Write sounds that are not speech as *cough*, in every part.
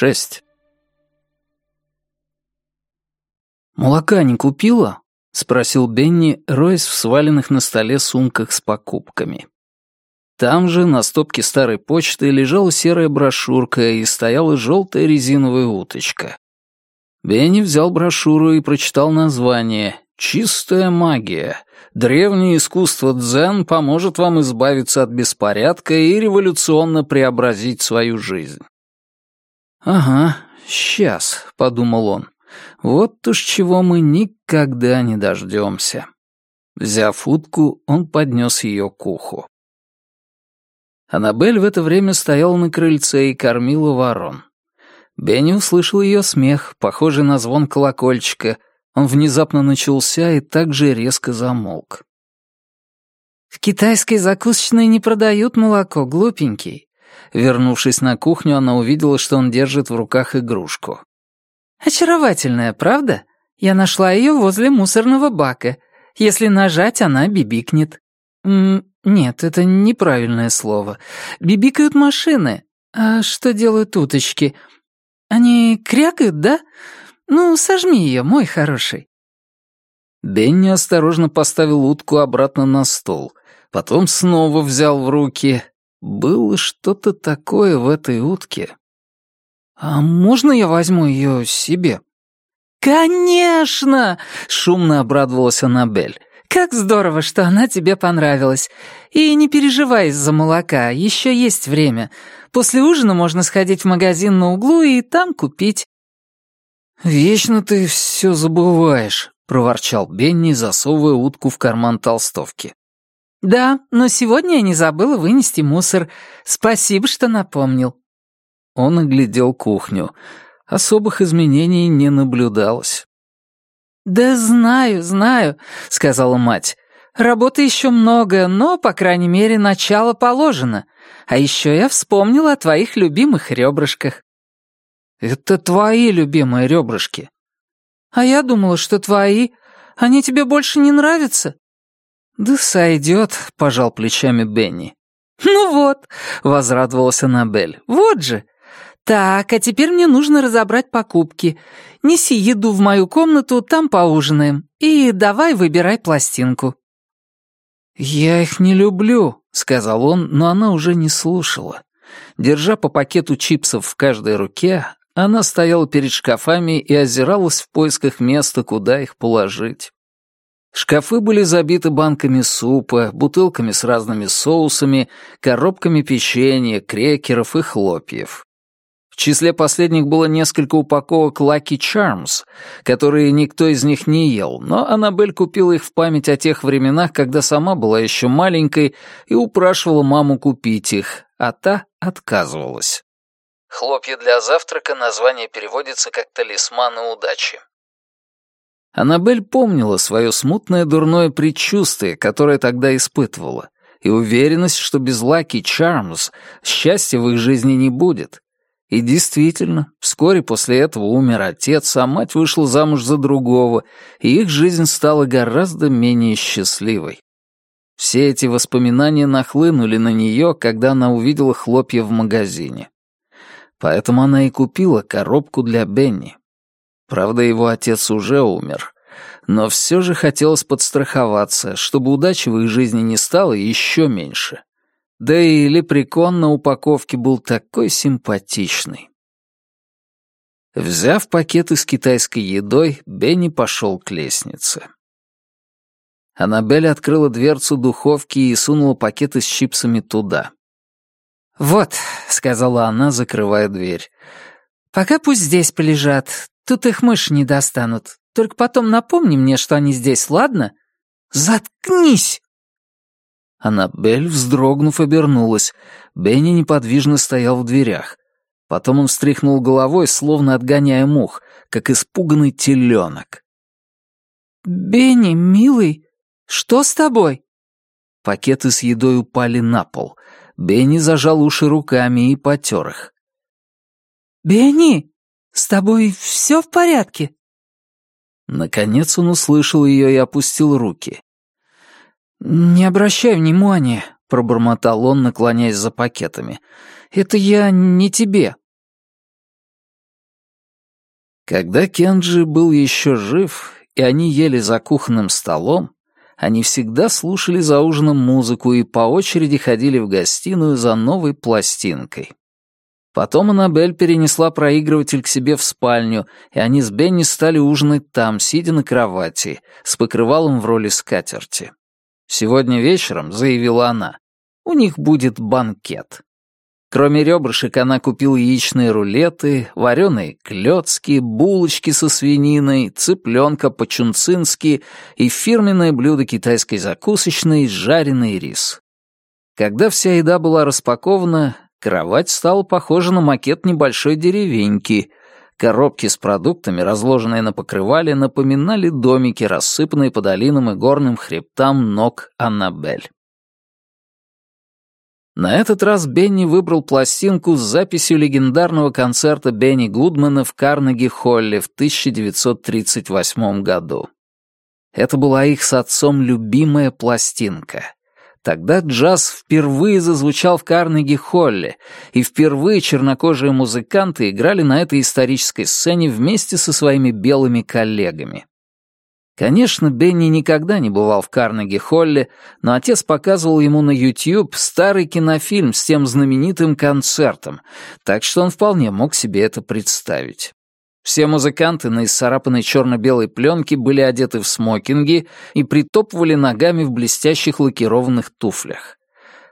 Шесть. «Молока не купила?» — спросил Бенни, роясь в сваленных на столе сумках с покупками. Там же, на стопке старой почты, лежала серая брошюрка и стояла желтая резиновая уточка. Бенни взял брошюру и прочитал название «Чистая магия. Древнее искусство дзен поможет вам избавиться от беспорядка и революционно преобразить свою жизнь». «Ага, сейчас», — подумал он. «Вот уж чего мы никогда не дождемся». Взяв утку, он поднес ее к уху. Аннабель в это время стояла на крыльце и кормила ворон. Бенни услышал ее смех, похожий на звон колокольчика. Он внезапно начался и также резко замолк. «В китайской закусочной не продают молоко, глупенький». Вернувшись на кухню, она увидела, что он держит в руках игрушку. «Очаровательная, правда? Я нашла ее возле мусорного бака. Если нажать, она бибикнет». М «Нет, это неправильное слово. Бибикают машины. А что делают уточки? Они крякают, да? Ну, сожми ее, мой хороший». Бенни осторожно поставил утку обратно на стол, потом снова взял в руки. Было что-то такое в этой утке. «А можно я возьму ее себе?» «Конечно!» — шумно обрадовалась Аннабель. «Как здорово, что она тебе понравилась. И не переживай из-за молока, еще есть время. После ужина можно сходить в магазин на углу и там купить». «Вечно ты все забываешь», — проворчал Бенни, засовывая утку в карман толстовки. «Да, но сегодня я не забыла вынести мусор. Спасибо, что напомнил». Он оглядел кухню. Особых изменений не наблюдалось. «Да знаю, знаю», — сказала мать. «Работы еще много, но, по крайней мере, начало положено. А еще я вспомнила о твоих любимых ребрышках». «Это твои любимые ребрышки». «А я думала, что твои. Они тебе больше не нравятся?» «Да сойдет», — пожал плечами Бенни. «Ну вот», — возрадовалась Аннабель, — «вот же. Так, а теперь мне нужно разобрать покупки. Неси еду в мою комнату, там поужинаем. И давай выбирай пластинку». «Я их не люблю», — сказал он, но она уже не слушала. Держа по пакету чипсов в каждой руке, она стояла перед шкафами и озиралась в поисках места, куда их положить. Шкафы были забиты банками супа, бутылками с разными соусами, коробками печенья, крекеров и хлопьев. В числе последних было несколько упаковок Lucky Charms, которые никто из них не ел, но Аннабель купила их в память о тех временах, когда сама была еще маленькой и упрашивала маму купить их, а та отказывалась. Хлопья для завтрака название переводится как «талисманы удачи». Аннабель помнила свое смутное дурное предчувствие, которое тогда испытывала, и уверенность, что без Лаки Чармс счастья в их жизни не будет. И действительно, вскоре после этого умер отец, а мать вышла замуж за другого, и их жизнь стала гораздо менее счастливой. Все эти воспоминания нахлынули на нее, когда она увидела хлопья в магазине. Поэтому она и купила коробку для Бенни. Правда, его отец уже умер. Но все же хотелось подстраховаться, чтобы удачи в их жизни не стало еще меньше. Да и лепрекон на упаковке был такой симпатичный. Взяв пакеты с китайской едой, Бенни пошел к лестнице. Аннабель открыла дверцу духовки и сунула пакеты с чипсами туда. «Вот», — сказала она, закрывая дверь, — «пока пусть здесь полежат, Тут их мыши не достанут. Только потом напомни мне, что они здесь, ладно? Заткнись!» Аннабель, вздрогнув, обернулась. Бенни неподвижно стоял в дверях. Потом он встряхнул головой, словно отгоняя мух, как испуганный теленок. «Бенни, милый, что с тобой?» Пакеты с едой упали на пол. Бенни зажал уши руками и потер их. «Бенни!» «С тобой все в порядке?» Наконец он услышал ее и опустил руки. «Не обращай внимания», — пробормотал он, наклоняясь за пакетами. «Это я не тебе». Когда Кенджи был еще жив, и они ели за кухонным столом, они всегда слушали за ужином музыку и по очереди ходили в гостиную за новой пластинкой. Потом Аннабель перенесла проигрыватель к себе в спальню, и они с Бенни стали ужинать там, сидя на кровати, с покрывалом в роли скатерти. «Сегодня вечером», — заявила она, — «у них будет банкет». Кроме ребрышек она купила яичные рулеты, вареные клёцки, булочки со свининой, цыпленка по-чунцински и фирменное блюдо китайской закусочной — жареный рис. Когда вся еда была распакована, кровать стала похожа на макет небольшой деревеньки. Коробки с продуктами, разложенные на покрывале, напоминали домики, рассыпанные по долинам и горным хребтам ног Аннабель. На этот раз Бенни выбрал пластинку с записью легендарного концерта Бенни Гудмана в Карнеги-Холле в 1938 году. Это была их с отцом любимая пластинка. Тогда джаз впервые зазвучал в Карнеги-Холле, и впервые чернокожие музыканты играли на этой исторической сцене вместе со своими белыми коллегами. Конечно, Бенни никогда не бывал в Карнеги-Холле, но отец показывал ему на YouTube старый кинофильм с тем знаменитым концертом, так что он вполне мог себе это представить. Все музыканты на исцарапанной черно-белой пленке были одеты в смокинги и притопывали ногами в блестящих лакированных туфлях.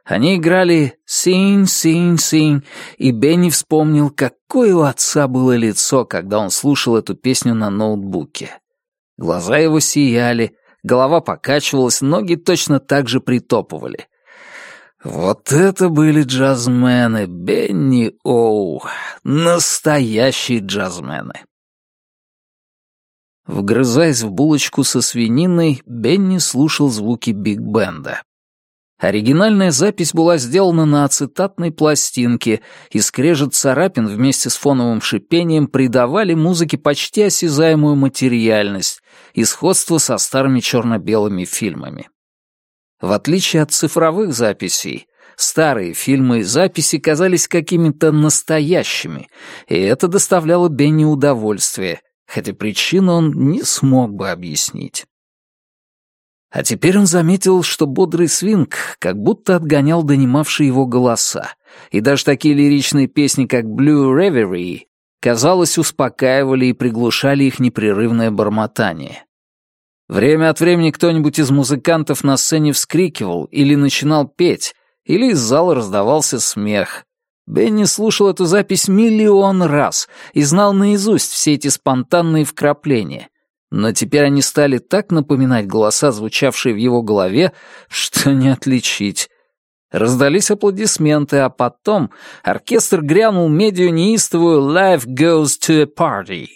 Они играли «Sing, sing, sing», и Бенни вспомнил, какое у отца было лицо, когда он слушал эту песню на ноутбуке. Глаза его сияли, голова покачивалась, ноги точно так же притопывали. Вот это были джазмены, Бенни Оу, настоящие джазмены. Вгрызаясь в булочку со свининой, Бенни слушал звуки биг-бенда. Оригинальная запись была сделана на ацетатной пластинке, и скрежет царапин вместе с фоновым шипением придавали музыке почти осязаемую материальность и сходство со старыми черно-белыми фильмами. В отличие от цифровых записей, старые фильмы и записи казались какими-то настоящими, и это доставляло Бенни удовольствие, хотя причину он не смог бы объяснить. А теперь он заметил, что бодрый свинг как будто отгонял донимавшие его голоса, и даже такие лиричные песни, как «Blue Reverie», казалось, успокаивали и приглушали их непрерывное бормотание. Время от времени кто-нибудь из музыкантов на сцене вскрикивал или начинал петь, или из зала раздавался смех. Бенни слушал эту запись миллион раз и знал наизусть все эти спонтанные вкрапления — но теперь они стали так напоминать голоса, звучавшие в его голове, что не отличить. Раздались аплодисменты, а потом оркестр грянул медию неистовую «Life goes to a party».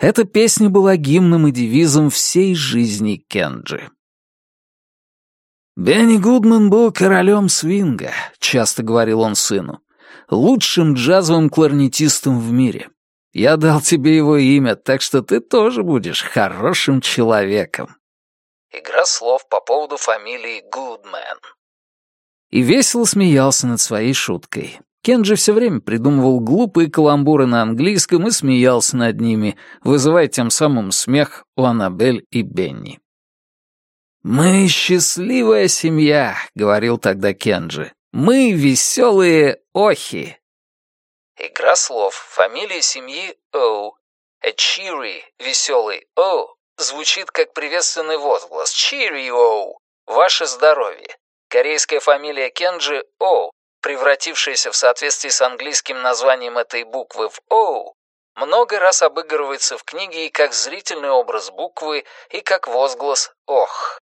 Эта песня была гимном и девизом всей жизни Кенджи. «Бенни Гудман был королем свинга», — часто говорил он сыну, — «лучшим джазовым кларнетистом в мире. Я дал тебе его имя, так что ты тоже будешь хорошим человеком». Игра слов по поводу фамилии Гудмен. И весело смеялся над своей шуткой. Кенджи все время придумывал глупые каламбуры на английском и смеялся над ними, вызывая тем самым смех у Аннабель и Бенни. «Мы счастливая семья», — говорил тогда Кенджи. «Мы веселые охи». Игра слов. Фамилия семьи Оу. A cheery, веселый Оу, звучит как приветственный возглас. Cheery Оу. Ваше здоровье. Корейская фамилия Кенджи Оу, превратившаяся в соответствии с английским названием этой буквы в Оу, много раз обыгрывается в книге и как зрительный образ буквы, и как возглас «ох».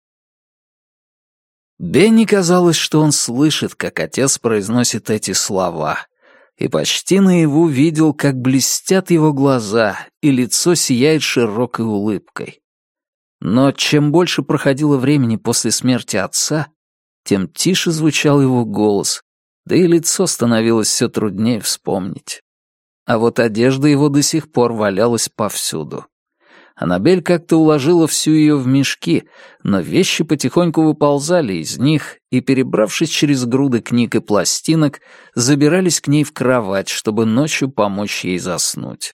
Бенни казалось, что он слышит, как отец произносит эти слова и почти наяву видел, как блестят его глаза, и лицо сияет широкой улыбкой. Но чем больше проходило времени после смерти отца, тем тише звучал его голос, да и лицо становилось все труднее вспомнить. А вот одежда его до сих пор валялась повсюду. Аннабель как-то уложила всю ее в мешки, но вещи потихоньку выползали из них и, перебравшись через груды книг и пластинок, забирались к ней в кровать, чтобы ночью помочь ей заснуть.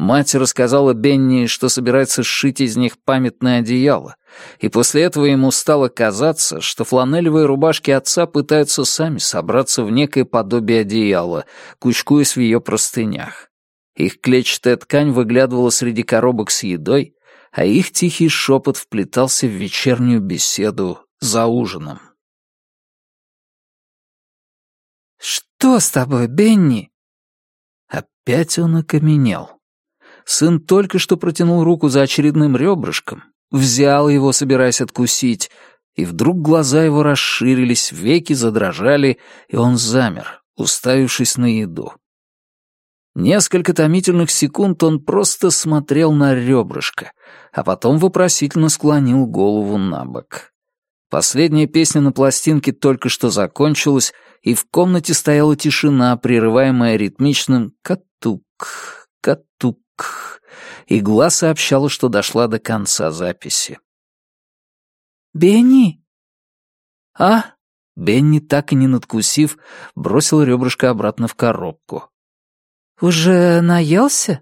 Мать рассказала Бенни, что собирается сшить из них памятное одеяло, и после этого ему стало казаться, что фланелевые рубашки отца пытаются сами собраться в некое подобие одеяла, кучкуясь в ее простынях. Их клетчатая ткань выглядывала среди коробок с едой, а их тихий шепот вплетался в вечернюю беседу за ужином. «Что с тобой, Бенни?» Опять он окаменел. Сын только что протянул руку за очередным ребрышком, взял его, собираясь откусить, и вдруг глаза его расширились, веки задрожали, и он замер, уставившись на еду. Несколько томительных секунд он просто смотрел на ребрышко, а потом вопросительно склонил голову на бок. Последняя песня на пластинке только что закончилась, и в комнате стояла тишина, прерываемая ритмичным «катук, катук». Игла сообщала, что дошла до конца записи. «Бенни?» «А?» Бенни, так и не надкусив, бросил ребрышко обратно в коробку. «Уже наелся?»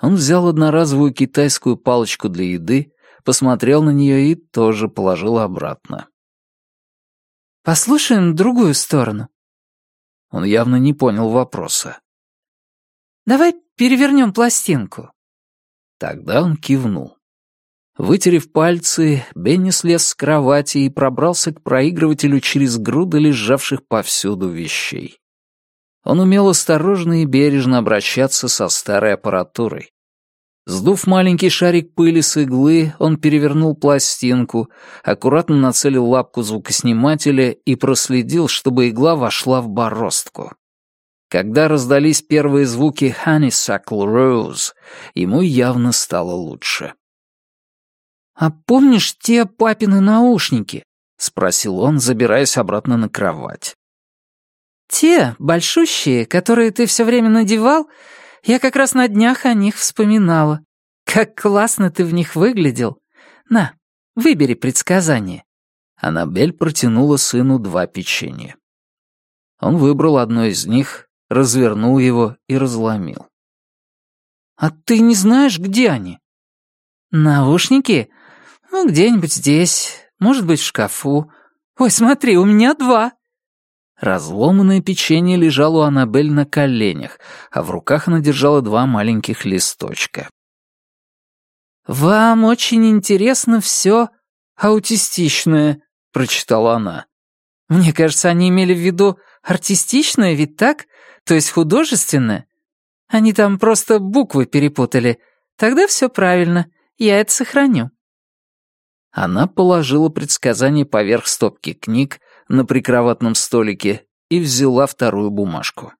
Он взял одноразовую китайскую палочку для еды, посмотрел на нее и тоже положил обратно. «Послушаем другую сторону». Он явно не понял вопроса. «Давай перевернем пластинку». Тогда он кивнул. Вытерев пальцы, Бенни слез с кровати и пробрался к проигрывателю через груды лежавших повсюду вещей. Он умел осторожно и бережно обращаться со старой аппаратурой. Сдув маленький шарик пыли с иглы, он перевернул пластинку, аккуратно нацелил лапку звукоснимателя и проследил, чтобы игла вошла в бороздку. Когда раздались первые звуки «Honeysuckle Rose», ему явно стало лучше. «А помнишь те папины наушники?» — спросил он, забираясь обратно на кровать. «Те, большущие, которые ты все время надевал, я как раз на днях о них вспоминала. Как классно ты в них выглядел. На, выбери предсказание». Аннабель протянула сыну два печенья. Он выбрал одно из них развернул его и разломил. «А ты не знаешь, где они?» «Наушники? Ну, где-нибудь здесь, может быть, в шкафу. Ой, смотри, у меня два!» Разломанное печенье лежало у Аннабель на коленях, а в руках она держала два маленьких листочка. «Вам очень интересно все аутистичное», — прочитала она. «Мне кажется, они имели в виду артистичное, ведь так? То есть художественное? Они там просто буквы перепутали. Тогда все правильно. Я это сохраню». Она положила предсказание поверх стопки книг на прикроватном столике и взяла вторую бумажку.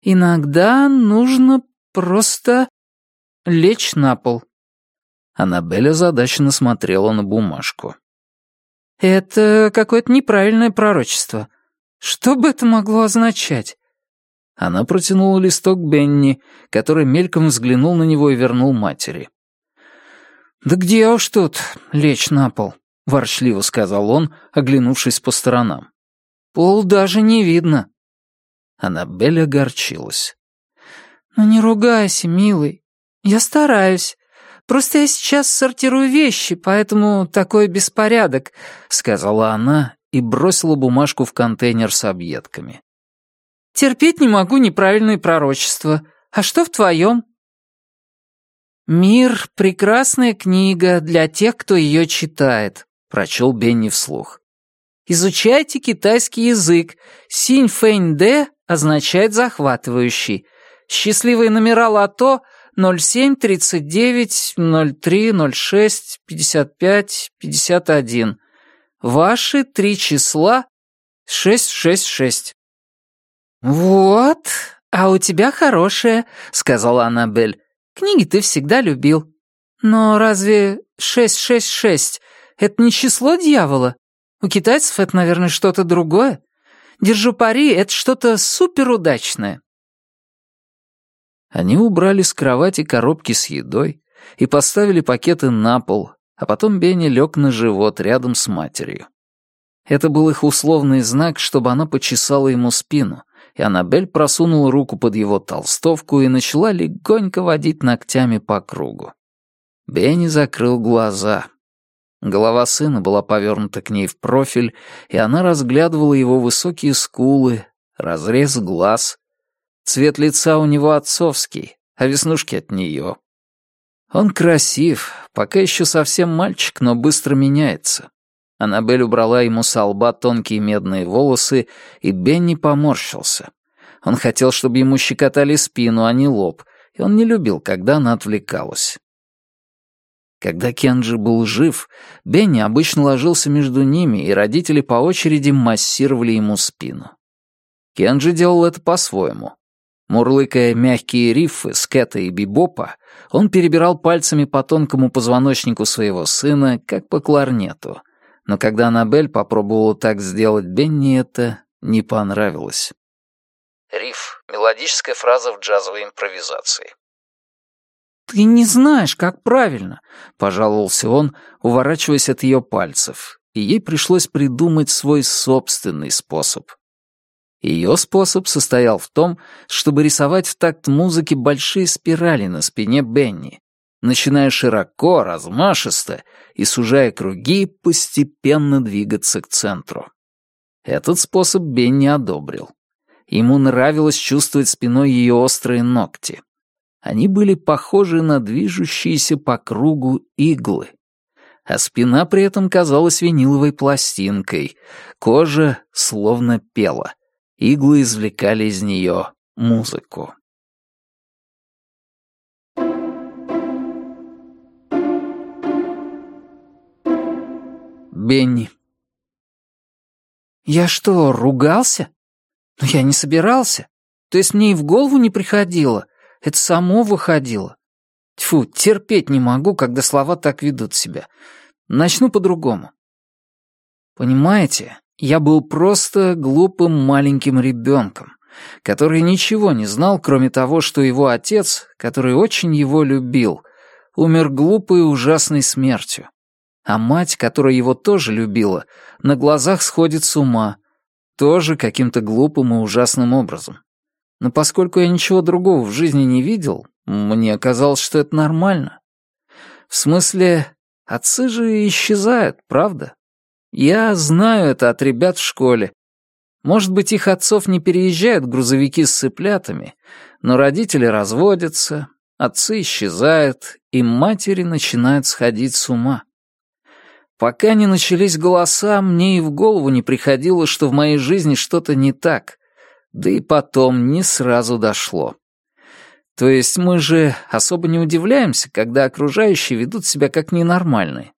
«Иногда нужно просто лечь на пол». Аннабель озадаченно смотрела на бумажку. «Это какое-то неправильное пророчество. Что бы это могло означать? Она протянула листок Бенни, который мельком взглянул на него и вернул матери. «Да где уж тут лечь на пол?» — ворчливо сказал он, оглянувшись по сторонам. «Пол даже не видно». Аннабель огорчилась. «Ну не ругайся, милый. Я стараюсь. Просто я сейчас сортирую вещи, поэтому такой беспорядок», — сказала она и бросила бумажку в контейнер с объедками. Терпеть не могу неправильные пророчества. А что в твоем? «Мир — прекрасная книга для тех, кто ее читает», — прочел Бенни вслух. «Изучайте китайский язык. Синь фэнь дэ означает «захватывающий». Счастливые номера лото 07, 39, 03, 06, 55, 51. Ваши три числа 666. «Вот, а у тебя хорошая», — сказала Аннабель. «Книги ты всегда любил. Но разве 666 — это не число дьявола? У китайцев это, наверное, что-то другое. Держу пари, это что-то суперудачное». Они убрали с кровати коробки с едой и поставили пакеты на пол, а потом Бенни лег на живот рядом с матерью. Это был их условный знак, чтобы она почесала ему спину — и Аннабель просунула руку под его толстовку и начала легонько водить ногтями по кругу. Бенни закрыл глаза. Голова сына была повернута к ней в профиль, и она разглядывала его высокие скулы, разрез глаз. Цвет лица у него отцовский, а веснушки от нее. Он красив, пока еще совсем мальчик, но быстро меняется. Аннабель убрала ему со лба тонкие медные волосы, и Бенни поморщился. Он хотел, чтобы ему щекотали спину, а не лоб, и он не любил, когда она отвлекалась. Когда Кенджи был жив, Бенни обычно ложился между ними, и родители по очереди массировали ему спину. Кенджи делал это по-своему. Мурлыкая мягкие рифы скета и бибопа, он перебирал пальцами по тонкому позвоночнику своего сына, как по кларнету — но когда Аннабель попробовала так сделать Бенни, это не понравилось. Риф — мелодическая фраза в джазовой импровизации. «Ты не знаешь, как правильно», — пожаловался он, уворачиваясь от ее пальцев, и ей пришлось придумать свой собственный способ. Ее способ состоял в том, чтобы рисовать в такт музыки большие спирали на спине Бенни, начиная широко, размашисто и, сужая круги, постепенно двигаться к центру. Этот способ Бен не одобрил. Ему нравилось чувствовать спиной ее острые ногти. Они были похожи на движущиеся по кругу иглы. А спина при этом казалась виниловой пластинкой. Кожа словно пела. Иглы извлекали из нее музыку. Бенни. «Я что, ругался? Но я не собирался. То есть мне и в голову не приходило. Это само выходило. Тьфу, терпеть не могу, когда слова так ведут себя. Начну по-другому. Понимаете, я был просто глупым маленьким ребенком, который ничего не знал, кроме того, что его отец, который очень его любил, умер глупой и ужасной смертью. А мать, которая его тоже любила, на глазах сходит с ума. Тоже каким-то глупым и ужасным образом. Но поскольку я ничего другого в жизни не видел, мне казалось, что это нормально. В смысле, отцы же исчезают, правда? Я знаю это от ребят в школе. Может быть, их отцов не переезжают грузовики с цыплятами, но родители разводятся, отцы исчезают, и матери начинают сходить с ума. Пока не начались голоса, мне и в голову не приходило, что в моей жизни что-то не так. Да и потом не сразу дошло. То есть мы же особо не удивляемся, когда окружающие ведут себя как ненормальные.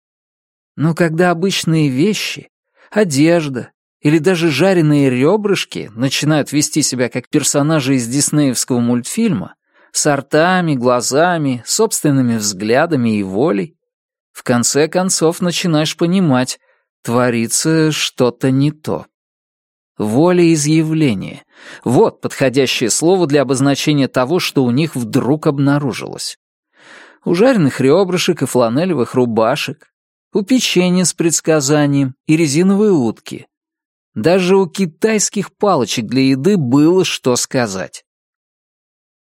Но когда обычные вещи, одежда или даже жареные ребрышки начинают вести себя как персонажи из диснеевского мультфильма, с ртами, глазами, собственными взглядами и волей, в конце концов начинаешь понимать, творится что-то не то. Волеизъявление — вот подходящее слово для обозначения того, что у них вдруг обнаружилось. У жареных ребрышек и фланелевых рубашек, у печенья с предсказанием и резиновые утки. Даже у китайских палочек для еды было что сказать.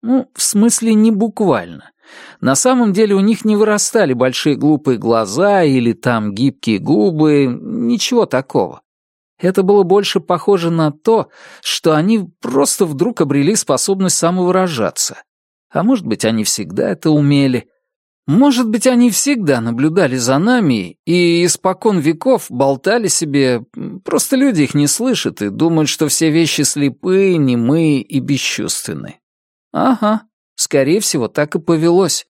Ну, в смысле, не буквально. На самом деле у них не вырастали большие глупые глаза или там гибкие губы, ничего такого. Это было больше похоже на то, что они просто вдруг обрели способность самовыражаться. А может быть, они всегда это умели. Может быть, они всегда наблюдали за нами и испокон веков болтали себе, просто люди их не слышат и думают, что все вещи слепые, немые и бесчувственны. Ага, Скорее всего, так и повелось.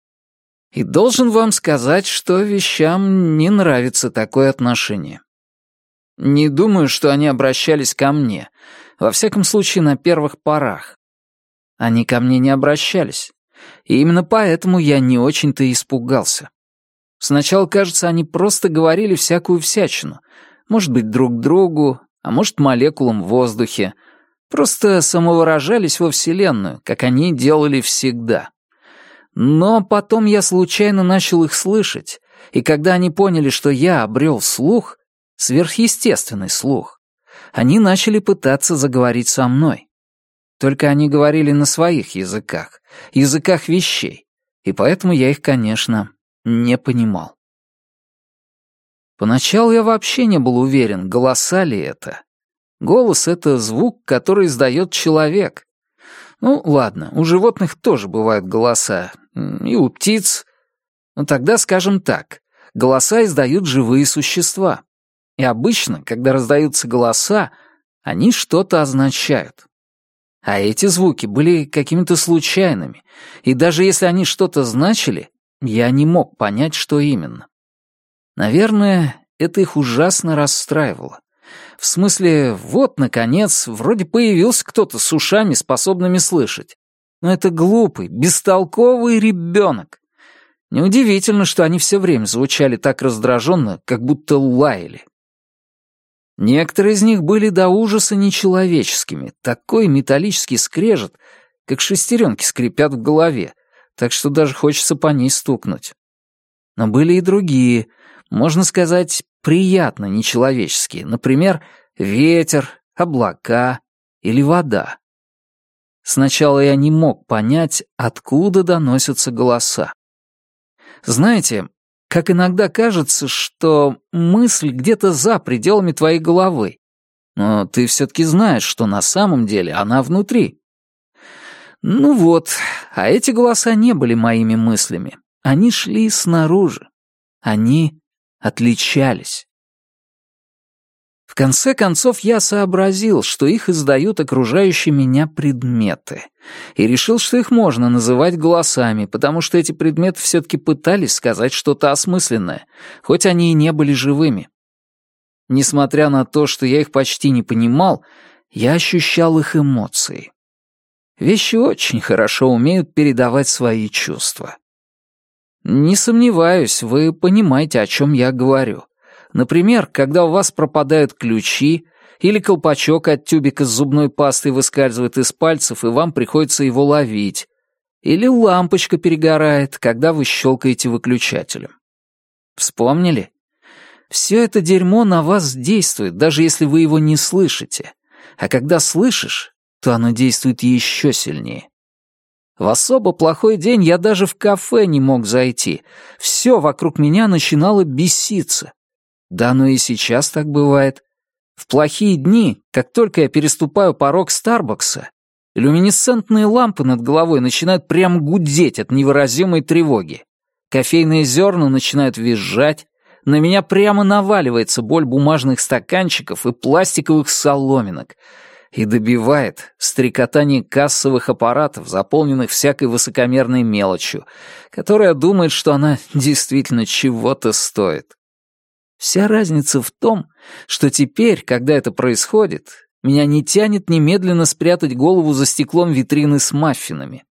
И должен вам сказать, что вещам не нравится такое отношение. Не думаю, что они обращались ко мне, во всяком случае на первых порах. Они ко мне не обращались, и именно поэтому я не очень-то испугался. Сначала, кажется, они просто говорили всякую всячину, может быть, друг другу, а может, молекулам в воздухе, Просто самовыражались во Вселенную, как они делали всегда. Но потом я случайно начал их слышать, и когда они поняли, что я обрел слух, сверхъестественный слух, они начали пытаться заговорить со мной. Только они говорили на своих языках, языках вещей, и поэтому я их, конечно, не понимал. Поначалу я вообще не был уверен, голоса ли это. Голос — это звук, который издает человек. Ну, ладно, у животных тоже бывают голоса, и у птиц. Но тогда скажем так, голоса издают живые существа. И обычно, когда раздаются голоса, они что-то означают. А эти звуки были какими-то случайными, и даже если они что-то значили, я не мог понять, что именно. Наверное, это их ужасно расстраивало. В смысле, вот, наконец, вроде появился кто-то с ушами, способными слышать. Но это глупый, бестолковый ребенок. Неудивительно, что они все время звучали так раздраженно, как будто лаяли. Некоторые из них были до ужаса нечеловеческими, такой металлический скрежет, как шестеренки скрипят в голове, так что даже хочется по ней стукнуть. Но были и другие, можно сказать, приятно нечеловеческие, например, ветер, облака или вода. Сначала я не мог понять, откуда доносятся голоса. Знаете, как иногда кажется, что мысль где-то за пределами твоей головы, но ты все-таки знаешь, что на самом деле она внутри. Ну вот, а эти голоса не были моими мыслями. Они шли снаружи. Они отличались. В конце концов я сообразил, что их издают окружающие меня предметы, и решил, что их можно называть голосами, потому что эти предметы все-таки пытались сказать что-то осмысленное, хоть они и не были живыми. Несмотря на то, что я их почти не понимал, я ощущал их эмоции. Вещи очень хорошо умеют передавать свои чувства. Не сомневаюсь, вы понимаете, о чем я говорю. Например, когда у вас пропадают ключи, или колпачок от тюбика с зубной пастой выскальзывает из пальцев, и вам приходится его ловить. Или лампочка перегорает, когда вы щелкаете выключателем. Вспомнили? Все это дерьмо на вас действует, даже если вы его не слышите. А когда слышишь, то оно действует еще сильнее. В особо плохой день я даже в кафе не мог зайти. Все вокруг меня начинало беситься. Да, но и сейчас так бывает. В плохие дни, как только я переступаю порог Старбакса, люминесцентные лампы над головой начинают прям гудеть от невыразимой тревоги. Кофейные зерна начинают визжать, на меня прямо наваливается боль бумажных стаканчиков и пластиковых соломинок — и добивает стрекотание кассовых аппаратов, заполненных всякой высокомерной мелочью, которая думает, что она *laughs* действительно чего-то стоит. Вся разница в том, что теперь, когда это происходит, меня не тянет немедленно спрятать голову за стеклом витрины с маффинами.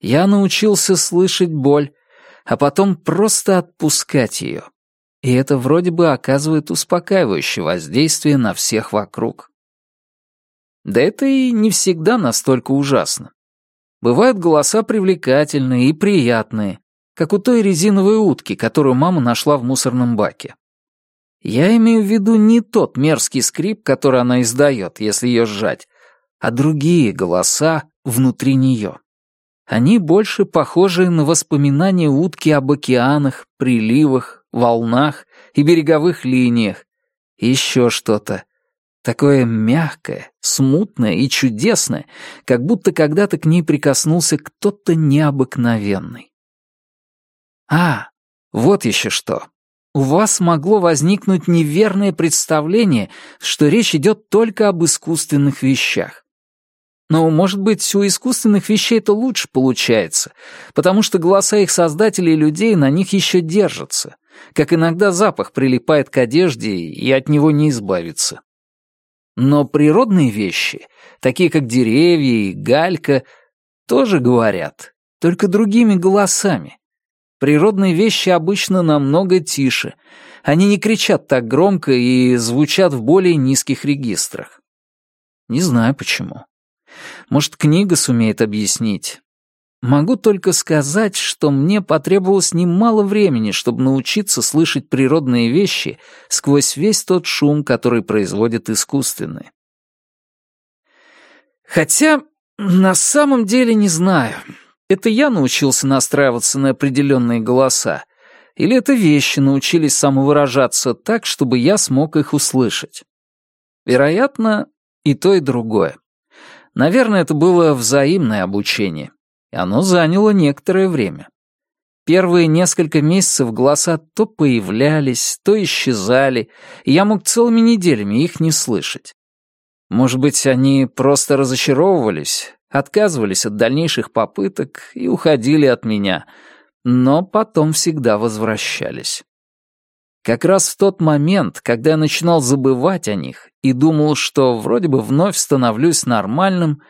Я научился слышать боль, а потом просто отпускать ее. И это вроде бы оказывает успокаивающее воздействие на всех вокруг. Да это и не всегда настолько ужасно. Бывают голоса привлекательные и приятные, как у той резиновой утки, которую мама нашла в мусорном баке. Я имею в виду не тот мерзкий скрип, который она издает, если ее сжать, а другие голоса внутри нее. Они больше похожи на воспоминания утки об океанах, приливах, волнах и береговых линиях. еще что-то, Такое мягкое, смутное и чудесное, как будто когда-то к ней прикоснулся кто-то необыкновенный. А, вот еще что. У вас могло возникнуть неверное представление, что речь идет только об искусственных вещах. Но, может быть, у искусственных вещей это лучше получается, потому что голоса их создателей людей на них еще держатся, как иногда запах прилипает к одежде, и от него не избавиться. Но природные вещи, такие как деревья и галька, тоже говорят, только другими голосами. Природные вещи обычно намного тише. Они не кричат так громко и звучат в более низких регистрах. Не знаю почему. Может, книга сумеет объяснить. Могу только сказать, что мне потребовалось немало времени, чтобы научиться слышать природные вещи сквозь весь тот шум, который производят искусственные. Хотя На самом деле не знаю. Это я научился настраиваться на определенные голоса, или это вещи научились самовыражаться так, чтобы я смог их услышать? Вероятно, и то, и другое. Наверное, это было взаимное обучение, и оно заняло некоторое время. Первые несколько месяцев голоса то появлялись, то исчезали, и я мог целыми неделями их не слышать. Может быть, они просто разочаровывались, отказывались от дальнейших попыток и уходили от меня — но потом всегда возвращались. Как раз в тот момент, когда я начинал забывать о них и думал, что вроде бы вновь становлюсь нормальным,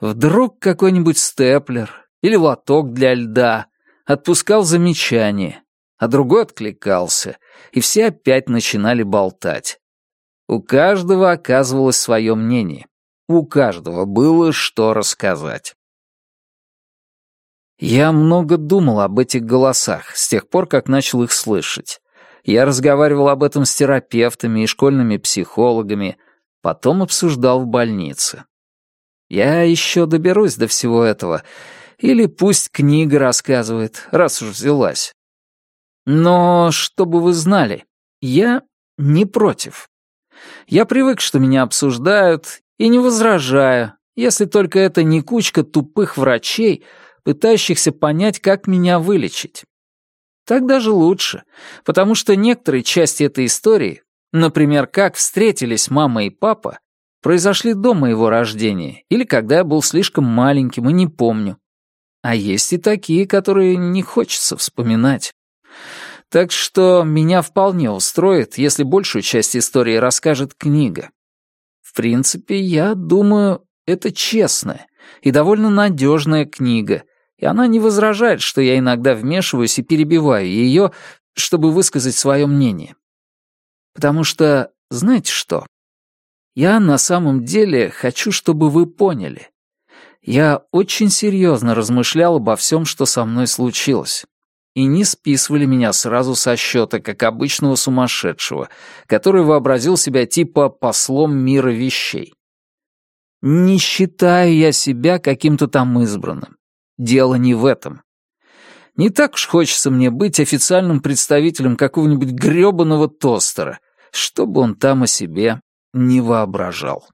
вдруг какой-нибудь степлер или лоток для льда отпускал замечание, а другой откликался, и все опять начинали болтать. У каждого оказывалось свое мнение. У каждого было что рассказать. Я много думал об этих голосах с тех пор, как начал их слышать. Я разговаривал об этом с терапевтами и школьными психологами, потом обсуждал в больнице. Я еще доберусь до всего этого, или пусть книга рассказывает, раз уж взялась. Но, чтобы вы знали, я не против. Я привык, что меня обсуждают, и не возражаю, если только это не кучка тупых врачей, пытающихся понять, как меня вылечить. Так даже лучше, потому что некоторые части этой истории, например, как встретились мама и папа, произошли до моего рождения или когда я был слишком маленьким и не помню. А есть и такие, которые не хочется вспоминать. Так что меня вполне устроит, если большую часть истории расскажет книга. В принципе, я думаю, это честная и довольно надежная книга, и она не возражает, что я иногда вмешиваюсь и перебиваю ее, чтобы высказать свое мнение. Потому что, знаете что? Я на самом деле хочу, чтобы вы поняли. Я очень серьезно размышлял обо всем, что со мной случилось. И не списывали меня сразу со счета, как обычного сумасшедшего, который вообразил себя типа послом мира вещей. Не считаю я себя каким-то там избранным. Дело не в этом. Не так уж хочется мне быть официальным представителем какого-нибудь грёбаного тостера, чтобы он там о себе не воображал.